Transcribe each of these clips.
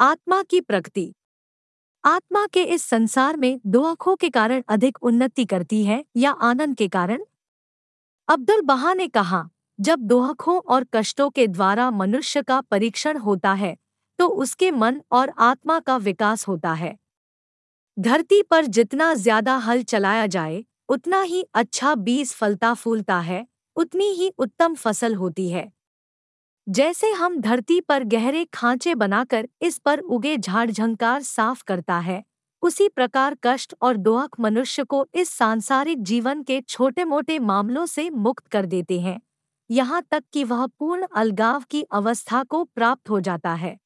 आत्मा की प्रकृति आत्मा के इस संसार में दो आँखों के कारण अधिक उन्नति करती है या आनंद के कारण? अब्दुल बहा ने कहा, जब दोहखों और कष्टों के द्वारा मनुष्य का परीक्षण होता है तो उसके मन और आत्मा का विकास होता है। धरती पर जितना ज़्यादा हल चलाया जाए, उतना ही अच्छा बीज फलता फूलता है, उतनी ही उत्तम फ़सल होती है। जैसे हम धरती पर गहरे खांचे बनाकर इस पर उगे झाड़ झंकार साफ़ करता है, उसी प्रकार कष्ट और दोहक मनुष्य को इस सांसारिक जीवन के छोटे मोटे मामलों से मुक्त कर देते हैं। यहाँ तक कि वह पूर्ण अलगाव की अवस्था को प्राप्त हो जाता है।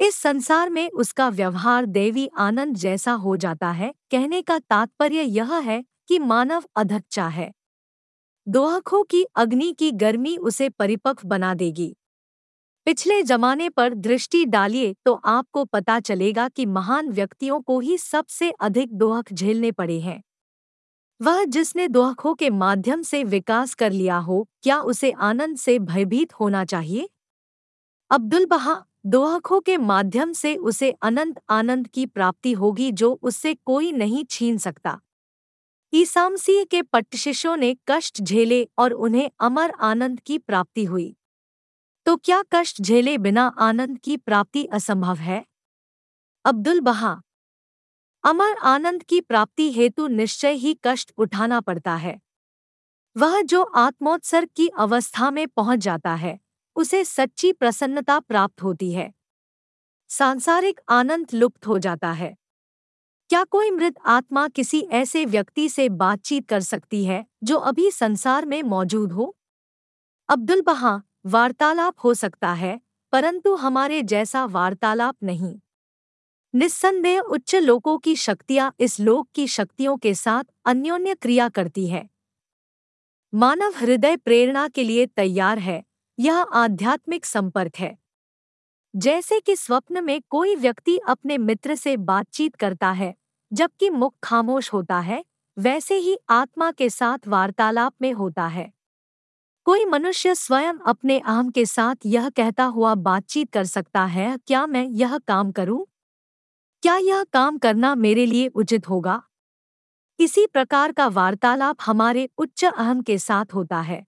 इस संसार में उसका व्यवहार देवी आनंद जैसा हो जाता है। कहने का तात्पर्य यह है कि मानव अधच्चा है। दोहखों की अग्नि की गर्मी उसे परिपक्व बना देगी। पिछले जमाने पर दृष्टि डालिए तो आपको पता चलेगा कि महान व्यक्तियों को ही सबसे अधिक दोहक झेलने पड़े हैं। वह जिसने दोहखों के माध्यम से विकास कर लिया हो, क्या उसे आनंद से भयभीत होना चाहिए? अब्दुल बहा दोहखों के माध्यम से उसे अनंत आनंद की प्राप्ति होगी जो उससे कोई नहीं छीन सकता। ईसामसीह के पट्टशिष्यों ने कष्ट झेले और उन्हें अमर आनंद की प्राप्ति हुई। तो क्या कष्ट झेले बिना आनंद की प्राप्ति असंभव है? अब्दुल बहा, अमर आनंद की प्राप्ति हेतु निश्चय ही कष्ट उठाना पड़ता है। वह जो आत्मोत्सर्ग की अवस्था में पहुँच जाता है, उसे सच्ची प्रसन्नता प्राप्त होती है। सांसारिक आनंद लुप्त हो जाता है। क्या कोई मृत आत्मा किसी ऐसे व्यक्ति से बातचीत कर सकती है, जो अभी संसार में मौजूद हो? अब्दुल बहा, वार्तालाप हो सकता है, परंतु हमारे जैसा वार्तालाप नहीं। निस्संदेह उच्च लोकों की शक्तियाँ इस लोक की शक्तियों के साथ अन्योन्य क्रिया करती है। मानव हृदय प्रेरणा के लिए तैयार है, यह आध्यात्मिक संपर्क है। जैसे कि स्वप्न में कोई व्यक्ति अपने मित्र से बातचीत करता है जबकि मुख खामोश होता है, वैसे ही आत्मा के साथ वार्तालाप में होता है। कोई मनुष्य स्वयं अपने अहम के साथ यह कहता हुआ बातचीत कर सकता है, क्या मैं यह काम करूँ? क्या यह काम करना मेरे लिए उचित होगा? इसी प्रकार का वार्तालाप हमारे उच्च अहम के साथ होता है।